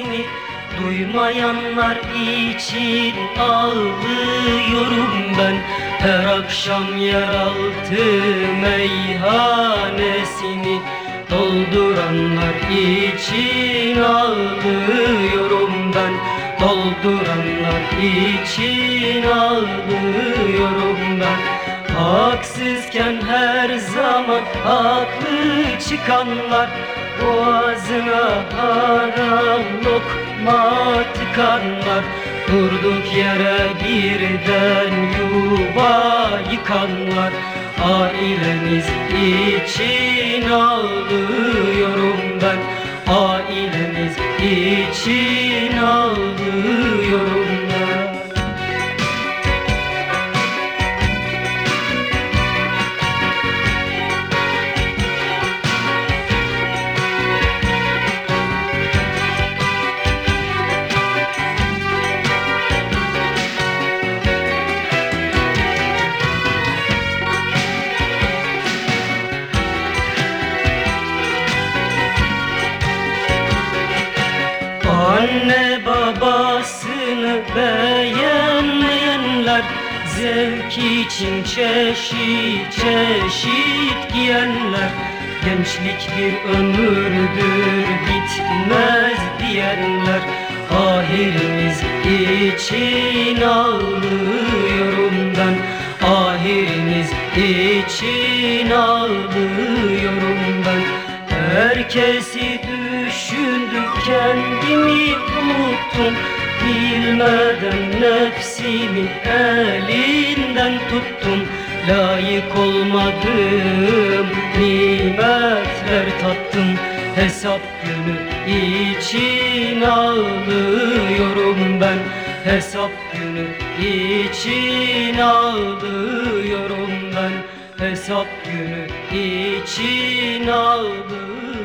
sesini Duymayanlar için ağlıyorum ben. Her akşam yeraltı meyhanesini Dolduranlar için ağlıyorum ben. Dolduranlar için ağlıyorum ben. Haksızken her zaman haklı çıkanlar Boğazına haram lokma tıkanlar Durduk yere birden yuva yıkanlar Ailemiz için ağlıyorum Anne babasını beğenmeyenler Zevk için çeşit çeşit giyenler. Gençlik bir ömürdür bitmez diyenler. Ahirimiz için ağlıyorum ben. Ahirimiz için ağlıyorum ben. Herkesi düşündüm kendimi unuttum Bilmeden nefsimin elinden tuttum Layık olmadım nimetler tattım Hesap günü için ağlıyorum ben. Hesap günü için ağlıyorum ben. Hesap günü için ağlıyorum